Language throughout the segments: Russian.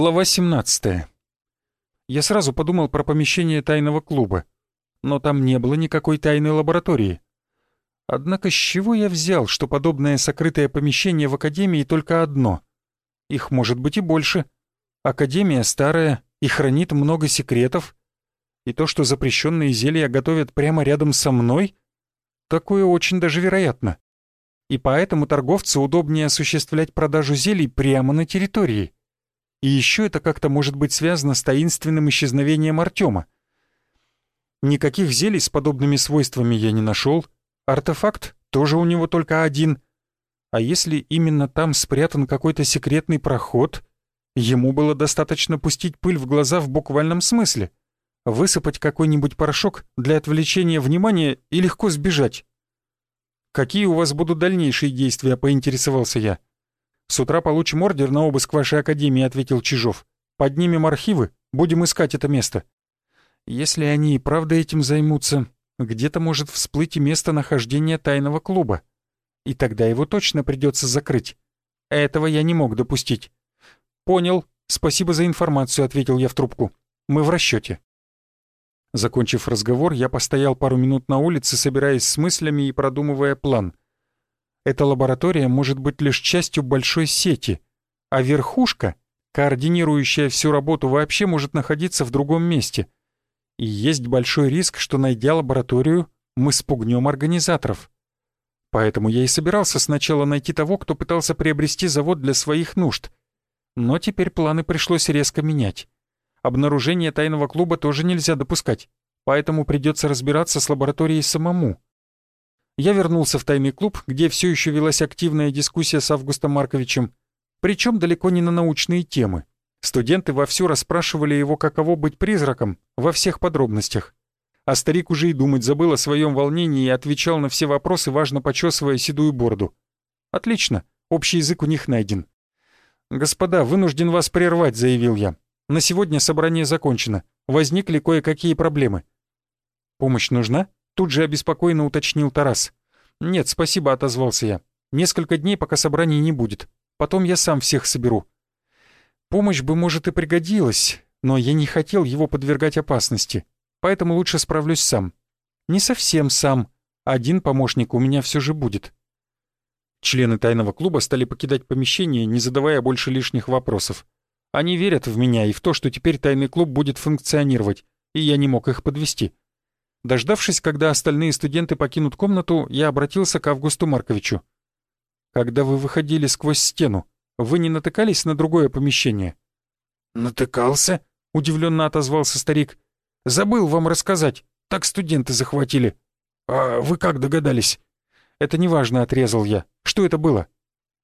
Глава 17. Я сразу подумал про помещение тайного клуба, но там не было никакой тайной лаборатории. Однако с чего я взял, что подобное сокрытое помещение в Академии только одно? Их может быть и больше. Академия старая и хранит много секретов. И то, что запрещенные зелья готовят прямо рядом со мной, такое очень даже вероятно. И поэтому торговцу удобнее осуществлять продажу зелий прямо на территории. И еще это как-то может быть связано с таинственным исчезновением Артема. Никаких зелий с подобными свойствами я не нашел. Артефакт тоже у него только один. А если именно там спрятан какой-то секретный проход, ему было достаточно пустить пыль в глаза в буквальном смысле, высыпать какой-нибудь порошок для отвлечения внимания и легко сбежать. «Какие у вас будут дальнейшие действия?» — поинтересовался я. «С утра получим ордер на обыск вашей академии», — ответил Чижов. «Поднимем архивы, будем искать это место». «Если они и правда этим займутся, где-то может всплыть и место нахождения тайного клуба. И тогда его точно придется закрыть. Этого я не мог допустить». «Понял. Спасибо за информацию», — ответил я в трубку. «Мы в расчете. Закончив разговор, я постоял пару минут на улице, собираясь с мыслями и продумывая план — эта лаборатория может быть лишь частью большой сети, а верхушка, координирующая всю работу, вообще может находиться в другом месте. И есть большой риск, что, найдя лабораторию, мы спугнем организаторов. Поэтому я и собирался сначала найти того, кто пытался приобрести завод для своих нужд. Но теперь планы пришлось резко менять. Обнаружение тайного клуба тоже нельзя допускать, поэтому придется разбираться с лабораторией самому я вернулся в тайный клуб, где все еще велась активная дискуссия с Августом Марковичем, причем далеко не на научные темы. Студенты вовсю расспрашивали его, каково быть призраком, во всех подробностях. А старик уже и думать забыл о своем волнении и отвечал на все вопросы, важно почесывая седую бороду. «Отлично, общий язык у них найден». «Господа, вынужден вас прервать», — заявил я. «На сегодня собрание закончено. Возникли кое-какие проблемы». «Помощь нужна?» Тут же обеспокоенно уточнил Тарас. «Нет, спасибо», — отозвался я. «Несколько дней, пока собраний не будет. Потом я сам всех соберу». Помощь бы, может, и пригодилась, но я не хотел его подвергать опасности, поэтому лучше справлюсь сам. Не совсем сам. Один помощник у меня все же будет. Члены тайного клуба стали покидать помещение, не задавая больше лишних вопросов. Они верят в меня и в то, что теперь тайный клуб будет функционировать, и я не мог их подвести. Дождавшись, когда остальные студенты покинут комнату, я обратился к Августу Марковичу. «Когда вы выходили сквозь стену, вы не натыкались на другое помещение?» «Натыкался?» — удивленно отозвался старик. «Забыл вам рассказать. Так студенты захватили. А вы как догадались?» «Это неважно», — отрезал я. «Что это было?»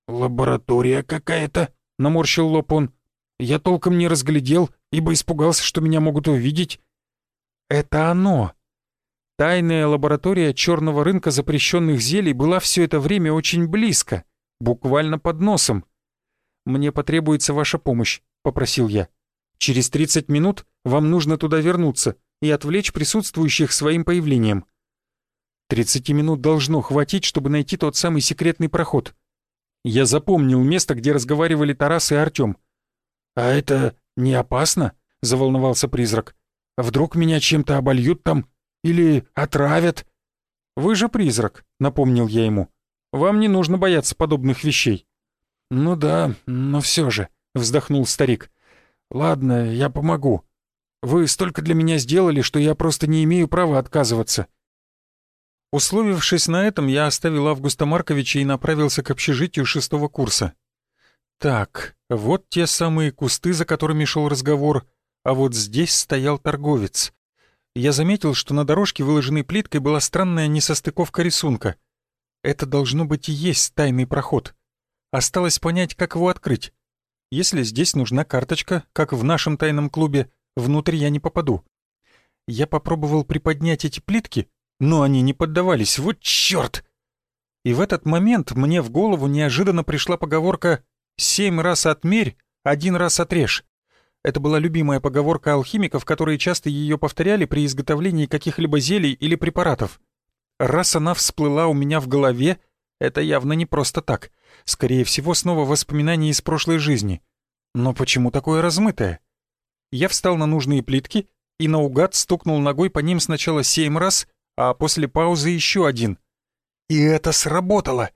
«Лаборатория какая-то», — наморщил лоб он. «Я толком не разглядел, ибо испугался, что меня могут увидеть». «Это оно», Тайная лаборатория черного рынка запрещенных зелий была все это время очень близко, буквально под носом. «Мне потребуется ваша помощь», — попросил я. «Через 30 минут вам нужно туда вернуться и отвлечь присутствующих своим появлением». 30 минут должно хватить, чтобы найти тот самый секретный проход. Я запомнил место, где разговаривали Тарас и Артём. «А это не опасно?» — заволновался призрак. «Вдруг меня чем-то обольют там?» Или отравят?» «Вы же призрак», — напомнил я ему. «Вам не нужно бояться подобных вещей». «Ну да, но все же», — вздохнул старик. «Ладно, я помогу. Вы столько для меня сделали, что я просто не имею права отказываться». Условившись на этом, я оставил Августа Марковича и направился к общежитию шестого курса. Так, вот те самые кусты, за которыми шел разговор, а вот здесь стоял торговец я заметил, что на дорожке, выложенной плиткой, была странная несостыковка рисунка. Это должно быть и есть тайный проход. Осталось понять, как его открыть. Если здесь нужна карточка, как в нашем тайном клубе, внутрь я не попаду. Я попробовал приподнять эти плитки, но они не поддавались. Вот чёрт! И в этот момент мне в голову неожиданно пришла поговорка «семь раз отмерь, один раз отрежь». Это была любимая поговорка алхимиков, которые часто ее повторяли при изготовлении каких-либо зелий или препаратов. Раз она всплыла у меня в голове, это явно не просто так. Скорее всего, снова воспоминания из прошлой жизни. Но почему такое размытое? Я встал на нужные плитки и наугад стукнул ногой по ним сначала семь раз, а после паузы еще один. И это сработало!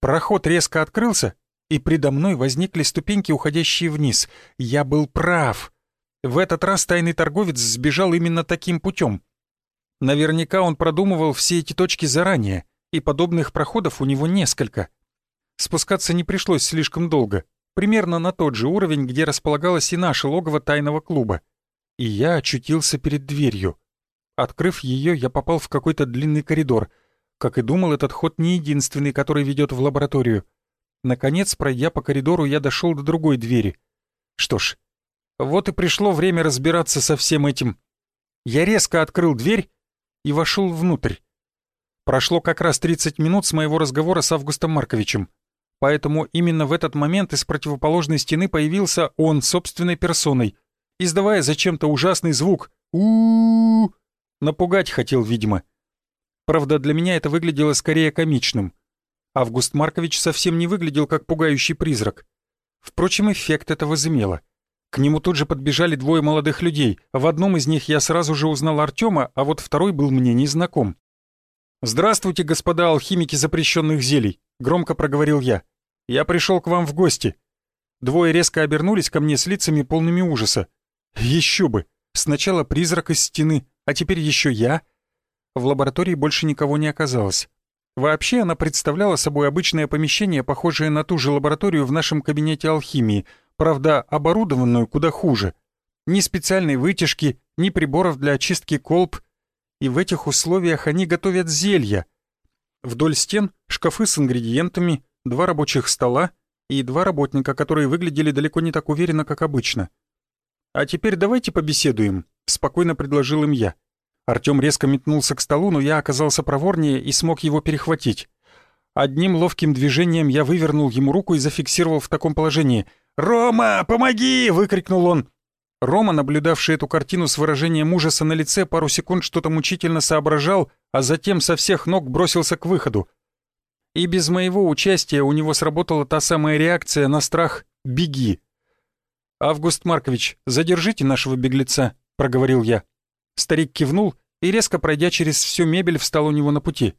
Проход резко открылся, и предо мной возникли ступеньки, уходящие вниз. Я был прав. В этот раз тайный торговец сбежал именно таким путем. Наверняка он продумывал все эти точки заранее, и подобных проходов у него несколько. Спускаться не пришлось слишком долго, примерно на тот же уровень, где располагалось и наше логово тайного клуба. И я очутился перед дверью. Открыв ее, я попал в какой-то длинный коридор. Как и думал, этот ход не единственный, который ведет в лабораторию. Наконец, пройдя по коридору, я дошел до другой двери. Что ж, вот и пришло время разбираться со всем этим. Я резко открыл дверь и вошел внутрь. Прошло как раз 30 минут с моего разговора с Августом Марковичем. Поэтому именно в этот момент из противоположной стены появился он собственной персоной, издавая зачем-то ужасный звук у, -у, Напугать хотел, видимо. Правда, для меня это выглядело скорее комичным. Август Маркович совсем не выглядел как пугающий призрак. Впрочем, эффект это возымело. К нему тут же подбежали двое молодых людей. В одном из них я сразу же узнал Артема, а вот второй был мне незнаком. «Здравствуйте, господа алхимики запрещенных зелий», — громко проговорил я. «Я пришел к вам в гости». Двое резко обернулись ко мне с лицами полными ужаса. «Еще бы! Сначала призрак из стены, а теперь еще я». В лаборатории больше никого не оказалось. Вообще она представляла собой обычное помещение, похожее на ту же лабораторию в нашем кабинете алхимии, правда, оборудованную куда хуже. Ни специальной вытяжки, ни приборов для очистки колб. И в этих условиях они готовят зелья. Вдоль стен шкафы с ингредиентами, два рабочих стола и два работника, которые выглядели далеко не так уверенно, как обычно. «А теперь давайте побеседуем», — спокойно предложил им я. Артём резко метнулся к столу, но я оказался проворнее и смог его перехватить. Одним ловким движением я вывернул ему руку и зафиксировал в таком положении. «Рома, помоги!» — выкрикнул он. Рома, наблюдавший эту картину с выражением ужаса на лице, пару секунд что-то мучительно соображал, а затем со всех ног бросился к выходу. И без моего участия у него сработала та самая реакция на страх «беги». «Август Маркович, задержите нашего беглеца», — проговорил я. Старик кивнул и, резко пройдя через всю мебель, встал у него на пути.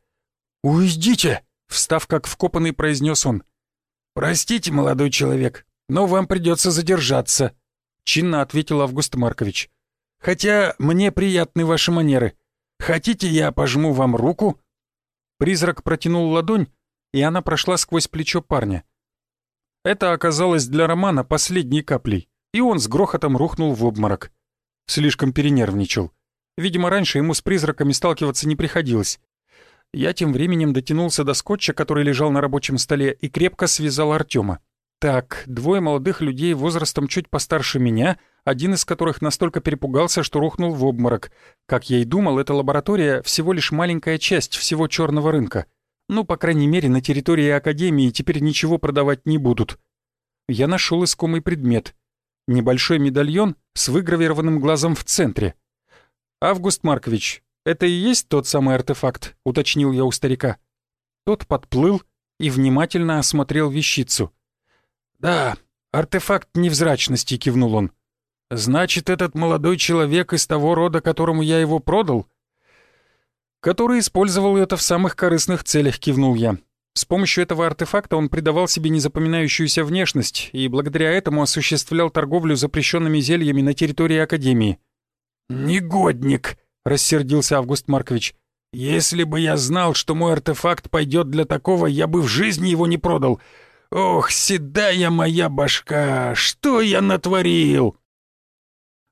«Уйдите!» — встав как вкопанный, произнес он. «Простите, молодой человек, но вам придется задержаться», — чинно ответил Август Маркович. «Хотя мне приятны ваши манеры. Хотите, я пожму вам руку?» Призрак протянул ладонь, и она прошла сквозь плечо парня. Это оказалось для Романа последней каплей, и он с грохотом рухнул в обморок. Слишком перенервничал. Видимо, раньше ему с призраками сталкиваться не приходилось. Я тем временем дотянулся до скотча, который лежал на рабочем столе, и крепко связал Артема. Так, двое молодых людей возрастом чуть постарше меня, один из которых настолько перепугался, что рухнул в обморок. Как я и думал, эта лаборатория всего лишь маленькая часть всего черного рынка. Ну, по крайней мере, на территории Академии теперь ничего продавать не будут. Я нашел искомый предмет. Небольшой медальон с выгравированным глазом в центре — «Август Маркович, это и есть тот самый артефакт?» — уточнил я у старика. Тот подплыл и внимательно осмотрел вещицу. «Да, артефакт невзрачности», — кивнул он. «Значит, этот молодой человек из того рода, которому я его продал?» «Который использовал это в самых корыстных целях», — кивнул я. С помощью этого артефакта он придавал себе незапоминающуюся внешность и благодаря этому осуществлял торговлю запрещенными зельями на территории Академии. «Негодник!» — рассердился Август Маркович. «Если бы я знал, что мой артефакт пойдет для такого, я бы в жизни его не продал. Ох, седая моя башка, что я натворил!»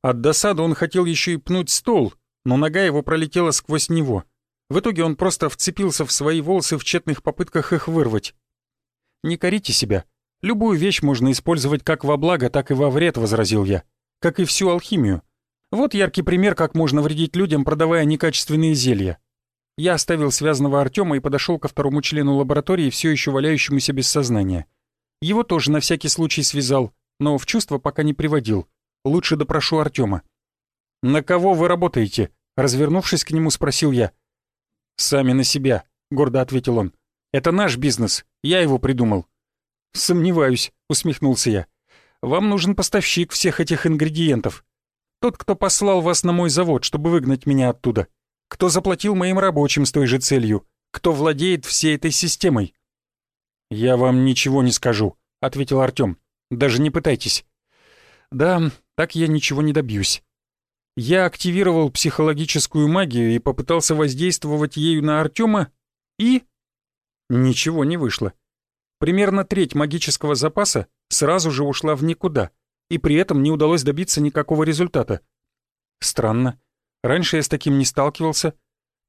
От досады он хотел еще и пнуть стол, но нога его пролетела сквозь него. В итоге он просто вцепился в свои волосы в тщетных попытках их вырвать. «Не корите себя. Любую вещь можно использовать как во благо, так и во вред», — возразил я. «Как и всю алхимию. Вот яркий пример, как можно вредить людям, продавая некачественные зелья. Я оставил связанного Артема и подошел ко второму члену лаборатории, все еще валяющемуся без сознания. Его тоже на всякий случай связал, но в чувство пока не приводил. Лучше допрошу Артема. «На кого вы работаете?» Развернувшись к нему, спросил я. «Сами на себя», — гордо ответил он. «Это наш бизнес, я его придумал». «Сомневаюсь», — усмехнулся я. Вам нужен поставщик всех этих ингредиентов. Тот, кто послал вас на мой завод, чтобы выгнать меня оттуда. Кто заплатил моим рабочим с той же целью. Кто владеет всей этой системой. «Я вам ничего не скажу», — ответил Артём. «Даже не пытайтесь». «Да, так я ничего не добьюсь. Я активировал психологическую магию и попытался воздействовать ею на Артема, и... Ничего не вышло. Примерно треть магического запаса сразу же ушла в никуда, и при этом не удалось добиться никакого результата. Странно. Раньше я с таким не сталкивался.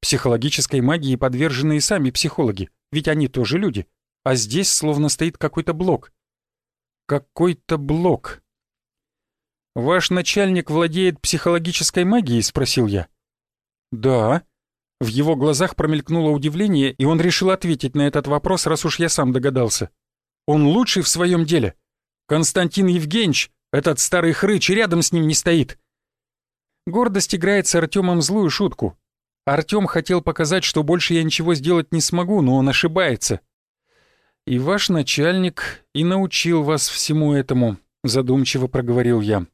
Психологической магии подвержены и сами психологи, ведь они тоже люди. А здесь словно стоит какой-то блок. Какой-то блок. «Ваш начальник владеет психологической магией?» — спросил я. «Да». В его глазах промелькнуло удивление, и он решил ответить на этот вопрос, раз уж я сам догадался. «Он лучший в своем деле. Константин Евгеньевич, этот старый хрыч, рядом с ним не стоит». Гордость играет с Артемом злую шутку. Артем хотел показать, что больше я ничего сделать не смогу, но он ошибается. «И ваш начальник и научил вас всему этому», — задумчиво проговорил я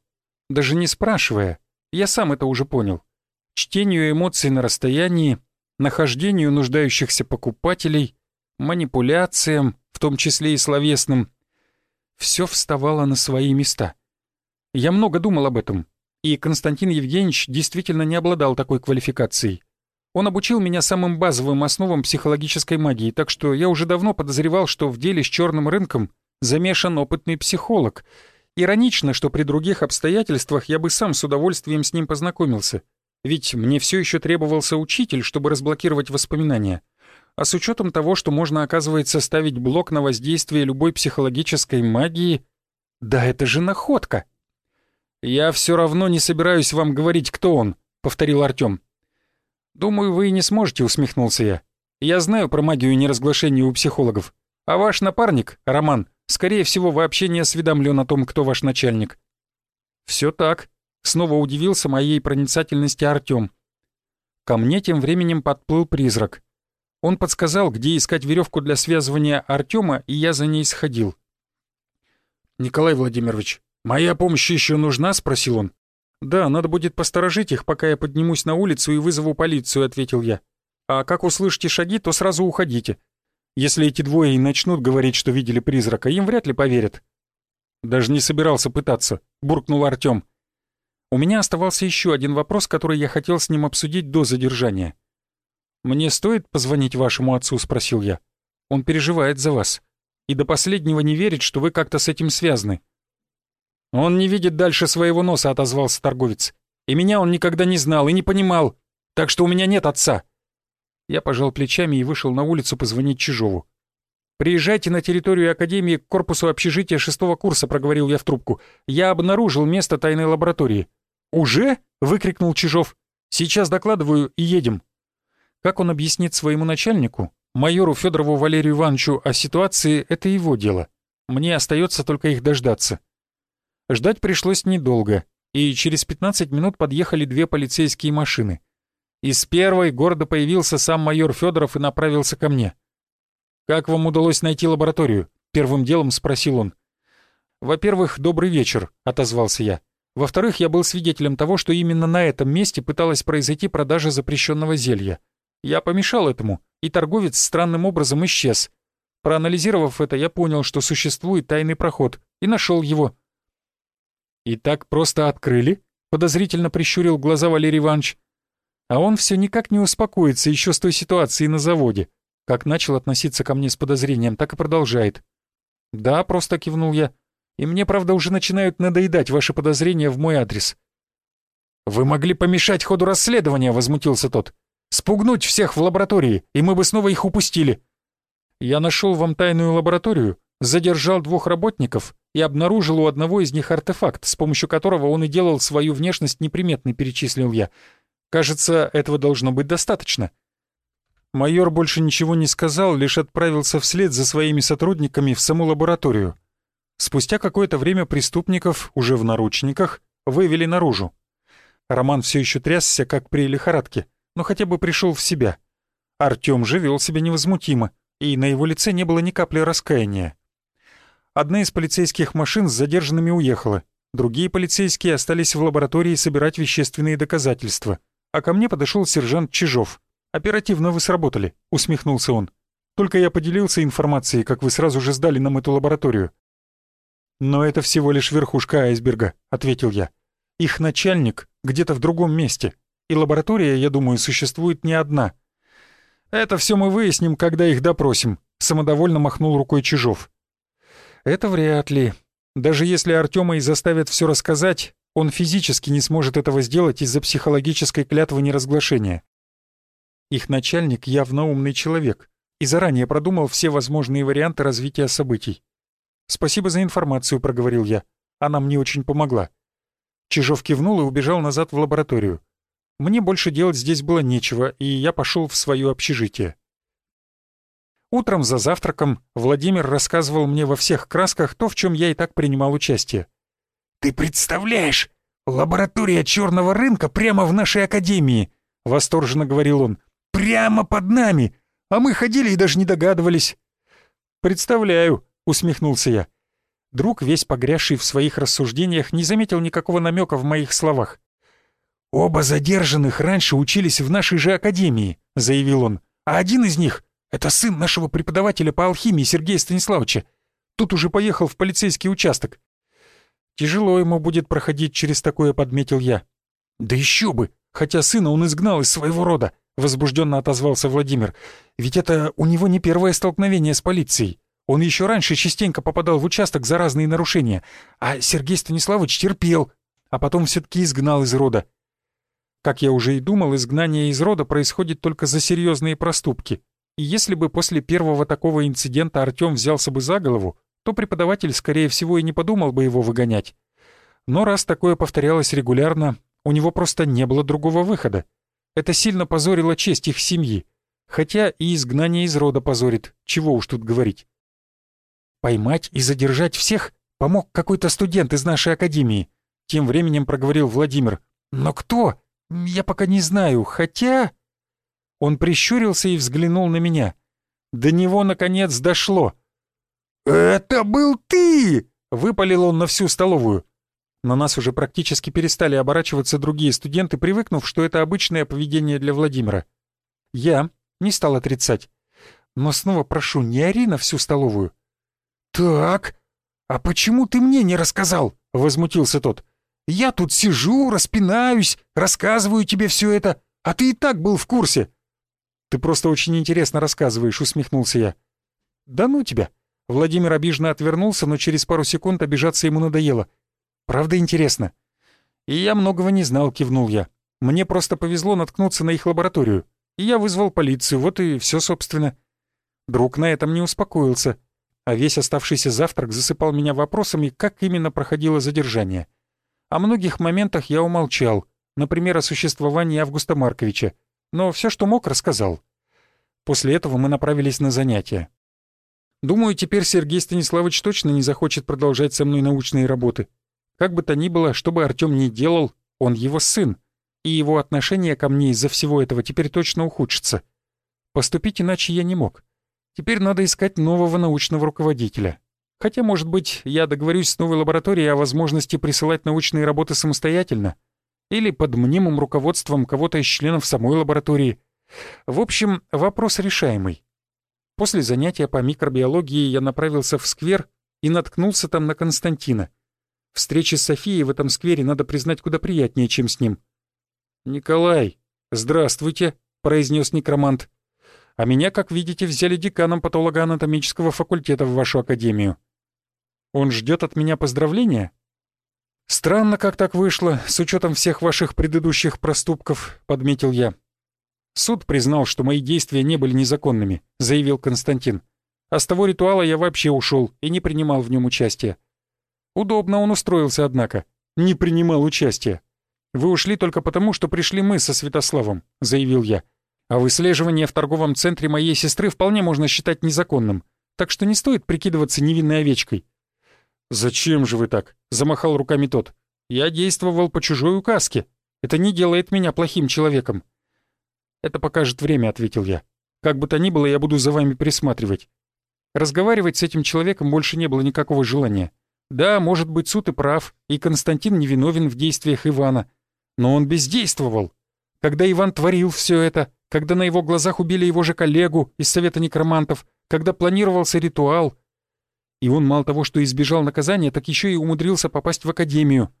даже не спрашивая. Я сам это уже понял. Чтению эмоций на расстоянии, нахождению нуждающихся покупателей, манипуляциям, в том числе и словесным. Все вставало на свои места. Я много думал об этом, и Константин Евгеньевич действительно не обладал такой квалификацией. Он обучил меня самым базовым основам психологической магии, так что я уже давно подозревал, что в деле с черным рынком замешан опытный психолог — Иронично, что при других обстоятельствах я бы сам с удовольствием с ним познакомился. Ведь мне все еще требовался учитель, чтобы разблокировать воспоминания. А с учетом того, что можно, оказывается, ставить блок на воздействие любой психологической магии... Да это же находка! «Я все равно не собираюсь вам говорить, кто он», — повторил Артем. «Думаю, вы и не сможете», — усмехнулся я. «Я знаю про магию неразглашения у психологов. А ваш напарник, Роман, Скорее всего, вообще не осведомлен о том, кто ваш начальник». «Все так», — снова удивился моей проницательности Артём. Ко мне тем временем подплыл призрак. Он подсказал, где искать веревку для связывания Артема, и я за ней сходил. «Николай Владимирович, моя помощь еще нужна?» — спросил он. «Да, надо будет посторожить их, пока я поднимусь на улицу и вызову полицию», — ответил я. «А как услышите шаги, то сразу уходите. Если эти двое и начнут говорить, что видели призрака, им вряд ли поверят. Даже не собирался пытаться, буркнул Артём. У меня оставался еще один вопрос, который я хотел с ним обсудить до задержания. «Мне стоит позвонить вашему отцу?» — спросил я. «Он переживает за вас. И до последнего не верит, что вы как-то с этим связаны». «Он не видит дальше своего носа», — отозвался торговец. «И меня он никогда не знал и не понимал, так что у меня нет отца». Я пожал плечами и вышел на улицу позвонить Чижову. «Приезжайте на территорию Академии к корпусу общежития шестого курса», — проговорил я в трубку. «Я обнаружил место тайной лаборатории». «Уже?» — выкрикнул Чижов. «Сейчас докладываю и едем». Как он объяснит своему начальнику, майору Федорову Валерию Ивановичу, о ситуации — это его дело. Мне остается только их дождаться. Ждать пришлось недолго, и через 15 минут подъехали две полицейские машины — из первой гордо появился сам майор Федоров и направился ко мне. «Как вам удалось найти лабораторию?» — первым делом спросил он. «Во-первых, добрый вечер», — отозвался я. «Во-вторых, я был свидетелем того, что именно на этом месте пыталась произойти продажа запрещенного зелья. Я помешал этому, и торговец странным образом исчез. Проанализировав это, я понял, что существует тайный проход, и нашел его». «И так просто открыли?» — подозрительно прищурил глаза Валерий Иванович. А он все никак не успокоится еще с той ситуации на заводе. Как начал относиться ко мне с подозрением, так и продолжает. «Да», — просто кивнул я. «И мне, правда, уже начинают надоедать ваши подозрения в мой адрес». «Вы могли помешать ходу расследования», — возмутился тот. «Спугнуть всех в лаборатории, и мы бы снова их упустили». «Я нашел вам тайную лабораторию, задержал двух работников и обнаружил у одного из них артефакт, с помощью которого он и делал свою внешность неприметной», — перечислил я. Кажется, этого должно быть достаточно. Майор больше ничего не сказал, лишь отправился вслед за своими сотрудниками в саму лабораторию. Спустя какое-то время преступников, уже в наручниках, вывели наружу. Роман все еще трясся, как при лихорадке, но хотя бы пришел в себя. Артем же вел себя невозмутимо, и на его лице не было ни капли раскаяния. Одна из полицейских машин с задержанными уехала. Другие полицейские остались в лаборатории собирать вещественные доказательства. А ко мне подошел сержант Чижов. «Оперативно вы сработали», — усмехнулся он. «Только я поделился информацией, как вы сразу же сдали нам эту лабораторию». «Но это всего лишь верхушка айсберга», — ответил я. «Их начальник где-то в другом месте, и лаборатория, я думаю, существует не одна». «Это все мы выясним, когда их допросим», — самодовольно махнул рукой Чижов. «Это вряд ли. Даже если Артема и заставят все рассказать, он физически не сможет этого сделать из-за психологической клятвы неразглашения. Их начальник явно умный человек и заранее продумал все возможные варианты развития событий. «Спасибо за информацию», — проговорил я. «Она мне очень помогла». Чижов кивнул и убежал назад в лабораторию. Мне больше делать здесь было нечего, и я пошел в свое общежитие. Утром за завтраком Владимир рассказывал мне во всех красках то, в чем я и так принимал участие. «Ты представляешь, лаборатория черного рынка прямо в нашей академии!» — восторженно говорил он. «Прямо под нами! А мы ходили и даже не догадывались!» «Представляю!» — усмехнулся я. Друг, весь погрязший в своих рассуждениях, не заметил никакого намека в моих словах. «Оба задержанных раньше учились в нашей же академии», — заявил он. «А один из них это сын нашего преподавателя по алхимии Сергея Станиславовича. Тут уже поехал в полицейский участок. Тяжело ему будет проходить через такое, подметил я. Да еще бы, хотя сына он изгнал из своего рода, возбужденно отозвался Владимир. Ведь это у него не первое столкновение с полицией. Он еще раньше частенько попадал в участок за разные нарушения, а Сергей Станиславович терпел, а потом все-таки изгнал из рода. Как я уже и думал, изгнание из рода происходит только за серьезные проступки. И если бы после первого такого инцидента Артём взялся бы за голову, то преподаватель, скорее всего, и не подумал бы его выгонять. Но раз такое повторялось регулярно, у него просто не было другого выхода. Это сильно позорило честь их семьи. Хотя и изгнание из рода позорит, чего уж тут говорить. «Поймать и задержать всех помог какой-то студент из нашей академии», тем временем проговорил Владимир. «Но кто? Я пока не знаю, хотя...» Он прищурился и взглянул на меня. До него, наконец, дошло. «Это был ты!» — выпалил он на всю столовую. На нас уже практически перестали оборачиваться другие студенты, привыкнув, что это обычное поведение для Владимира. Я не стал отрицать. Но снова прошу, не ори на всю столовую. «Так, а почему ты мне не рассказал?» — возмутился тот. «Я тут сижу, распинаюсь, рассказываю тебе все это, а ты и так был в курсе. «Ты просто очень интересно рассказываешь», — усмехнулся я. «Да ну тебя!» Владимир обиженно отвернулся, но через пару секунд обижаться ему надоело. «Правда интересно?» «И я многого не знал», — кивнул я. «Мне просто повезло наткнуться на их лабораторию. И я вызвал полицию, вот и все, собственно». Друг на этом не успокоился, а весь оставшийся завтрак засыпал меня вопросами, как именно проходило задержание. О многих моментах я умолчал, например, о существовании Августа Марковича, но все, что мог, рассказал. После этого мы направились на занятия. Думаю, теперь Сергей Станиславович точно не захочет продолжать со мной научные работы. Как бы то ни было, что бы Артём ни делал, он его сын, и его отношение ко мне из-за всего этого теперь точно ухудшится. Поступить иначе я не мог. Теперь надо искать нового научного руководителя. Хотя, может быть, я договорюсь с новой лабораторией о возможности присылать научные работы самостоятельно — или под мнимым руководством кого-то из членов самой лаборатории. В общем, вопрос решаемый. После занятия по микробиологии я направился в сквер и наткнулся там на Константина. Встречи с Софией в этом сквере, надо признать, куда приятнее, чем с ним. «Николай, здравствуйте», — произнес некромант. «А меня, как видите, взяли деканом патологоанатомического факультета в вашу академию. Он ждет от меня поздравления?» «Странно, как так вышло, с учетом всех ваших предыдущих проступков», — подметил я. «Суд признал, что мои действия не были незаконными», — заявил Константин. «А с того ритуала я вообще ушел и не принимал в нем участия». «Удобно он устроился, однако. Не принимал участия. Вы ушли только потому, что пришли мы со Святославом», — заявил я. «А выслеживание в торговом центре моей сестры вполне можно считать незаконным, так что не стоит прикидываться невинной овечкой». «Зачем же вы так?» — замахал руками тот. «Я действовал по чужой указке. Это не делает меня плохим человеком». «Это покажет время», — ответил я. «Как бы то ни было, я буду за вами присматривать». Разговаривать с этим человеком больше не было никакого желания. Да, может быть, суд и прав, и Константин невиновен в действиях Ивана. Но он бездействовал. Когда Иван творил все это, когда на его глазах убили его же коллегу из Совета некромантов, когда планировался ритуал. И он мало того, что избежал наказания, так еще и умудрился попасть в академию.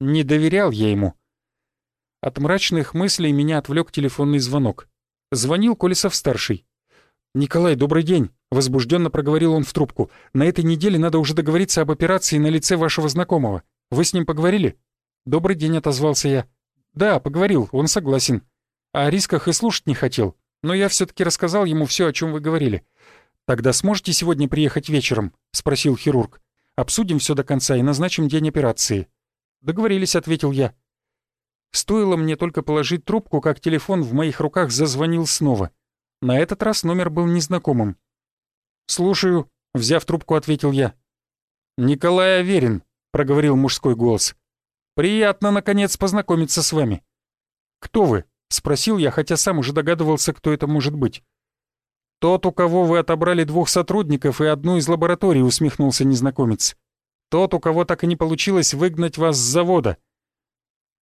Не доверял я ему. От мрачных мыслей меня отвлек телефонный звонок. Звонил Колесов-старший. «Николай, добрый день!» — возбужденно проговорил он в трубку. «На этой неделе надо уже договориться об операции на лице вашего знакомого. Вы с ним поговорили?» «Добрый день», — отозвался я. «Да, поговорил, он согласен. О рисках и слушать не хотел, но я все таки рассказал ему все, о чем вы говорили. Тогда сможете сегодня приехать вечером?» — спросил хирург. «Обсудим все до конца и назначим день операции». «Договорились», — ответил я. Стоило мне только положить трубку, как телефон в моих руках зазвонил снова. На этот раз номер был незнакомым. «Слушаю», — взяв трубку, ответил я. «Николай Аверин», — проговорил мужской голос. «Приятно, наконец, познакомиться с вами». «Кто вы?» — спросил я, хотя сам уже догадывался, кто это может быть. «Тот, у кого вы отобрали двух сотрудников и одну из лабораторий», — усмехнулся незнакомец. «Тот, у кого так и не получилось выгнать вас с завода».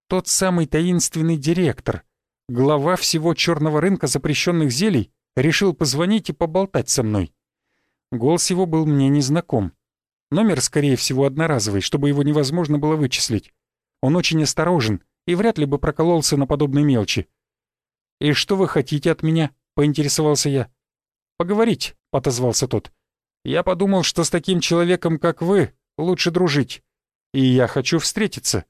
Тот самый таинственный директор, глава всего черного рынка запрещенных зелий, решил позвонить и поболтать со мной. Голос его был мне незнаком. Номер, скорее всего, одноразовый, чтобы его невозможно было вычислить. Он очень осторожен и вряд ли бы прокололся на подобной мелочи. «И что вы хотите от меня?» — поинтересовался я. «Поговорить», — отозвался тот. «Я подумал, что с таким человеком, как вы, лучше дружить. И я хочу встретиться.